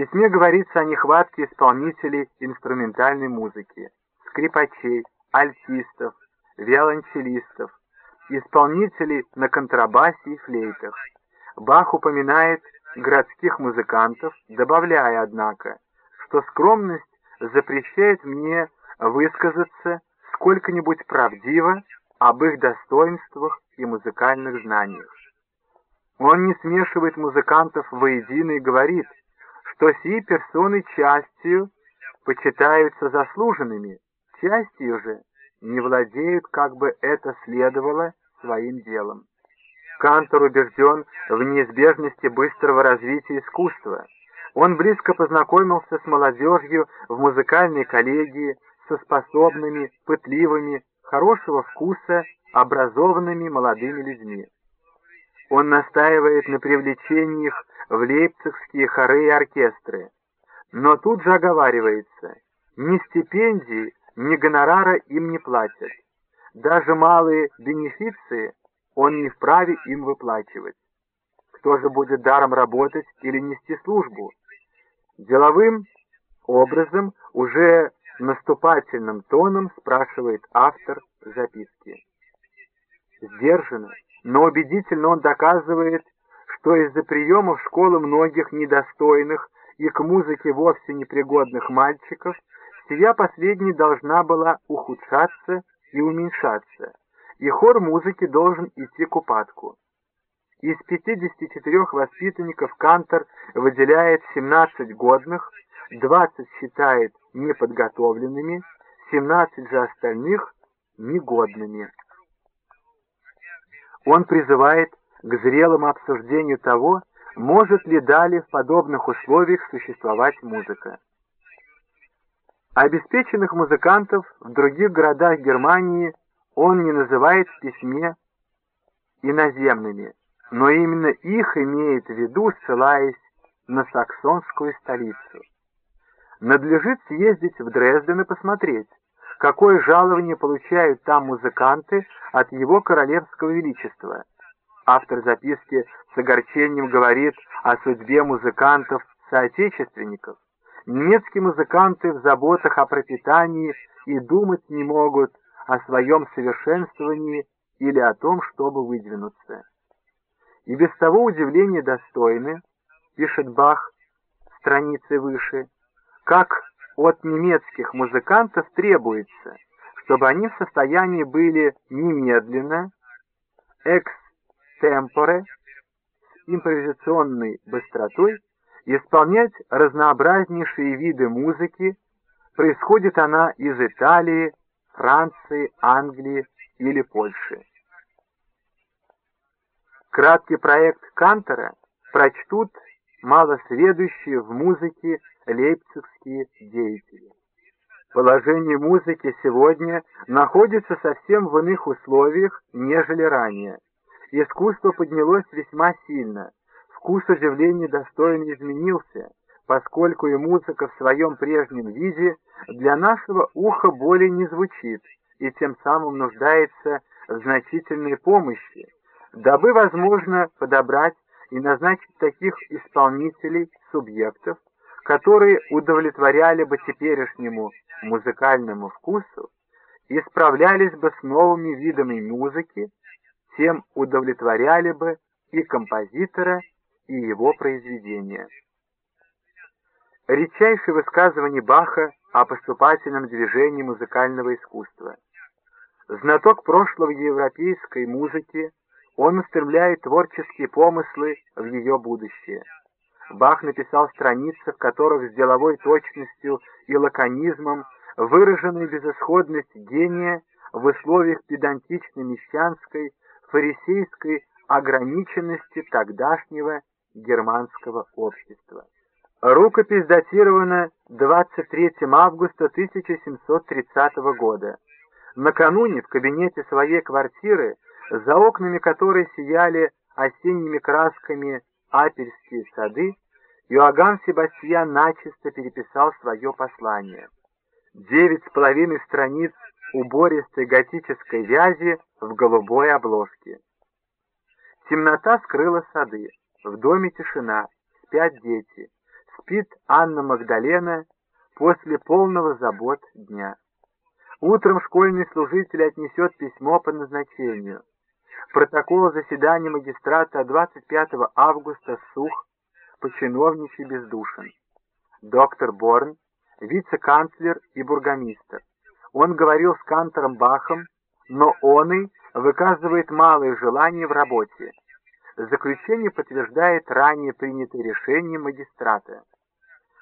письме говорится о нехватке исполнителей инструментальной музыки, скрипачей, альтистов, виолончелистов, исполнителей на контрабасе и флейтах. Бах упоминает городских музыкантов, добавляя, однако, что скромность запрещает мне высказаться сколько-нибудь правдиво об их достоинствах и музыкальных знаниях. Он не смешивает музыкантов воедино и говорит, что сии персоны частью почитаются заслуженными, частью же не владеют, как бы это следовало, своим делом. Кантор убежден в неизбежности быстрого развития искусства. Он близко познакомился с молодежью в музыкальной коллегии, со способными, пытливыми, хорошего вкуса, образованными молодыми людьми. Он настаивает на привлечении их в лейпцигские хоры и оркестры. Но тут же оговаривается, ни стипендии, ни гонорара им не платят. Даже малые бенефиции он не вправе им выплачивать. Кто же будет даром работать или нести службу? Деловым образом, уже наступательным тоном спрашивает автор записки. Сдержанно, но убедительно он доказывает, что из-за приема в школу многих недостойных и к музыке вовсе непригодных мальчиков семья последней должна была ухудшаться и уменьшаться, и хор музыки должен идти к упадку. Из 54 воспитанников Кантор выделяет 17 годных, 20 считает неподготовленными, 17 же остальных негодными. Он призывает к зрелому обсуждению того, может ли далее в подобных условиях существовать музыка. Обеспеченных музыкантов в других городах Германии он не называет в письме иноземными, но именно их имеет в виду, ссылаясь на саксонскую столицу. Надлежит съездить в Дрезден и посмотреть, какое жалование получают там музыканты от его королевского величества. Автор записки с огорчением говорит о судьбе музыкантов-соотечественников. Немецкие музыканты в заботах о пропитании и думать не могут о своем совершенствовании или о том, чтобы выдвинуться. И без того удивления достойны, пишет Бах страницы выше, как от немецких музыкантов требуется, чтобы они в состоянии были немедленно, экс-темпоре, с импровизационной быстротой исполнять разнообразнейшие виды музыки, происходит она из Италии, Франции, Англии или Польши. Краткий проект Кантера прочтут малосведущие в музыке лейпцигские деятели. Положение музыки сегодня находится совсем в иных условиях, нежели ранее. Искусство поднялось весьма сильно, Вкус оживления достойно изменился, поскольку и музыка в своем прежнем виде для нашего уха более не звучит и тем самым нуждается в значительной помощи, дабы возможно подобрать и назначить таких исполнителей, субъектов, которые удовлетворяли бы теперешнему музыкальному вкусу и справлялись бы с новыми видами музыки, тем удовлетворяли бы и композитора, и его произведения. Редчайшее высказывание Баха о поступательном движении музыкального искусства. Знаток прошлого европейской музыки, он устремляет творческие помыслы в ее будущее. Бах написал страницы, в которых с деловой точностью и лаконизмом выражена безысходность гения в условиях педантичной мещанской, фарисейской ограниченности тогдашнего германского общества. Рукопись датирована 23 августа 1730 года. Накануне в кабинете своей квартиры, за окнами которой сияли осенними красками апельские сады, Иоганн Себастьян начисто переписал свое послание. Девять с половиной страниц убористой готической вязи в голубой обложке. Темнота скрыла сады. В доме тишина, спят дети. Спит Анна Магдалена после полного забот дня. Утром школьный служитель отнесет письмо по назначению. Протокол заседания магистрата 25 августа сух, починовничий бездушен. Доктор Борн, вице-канцлер и бургомистр. Он говорил с кантором Бахом, но он и выказывает малое желание в работе. Заключение подтверждает ранее принятое решение магистрата.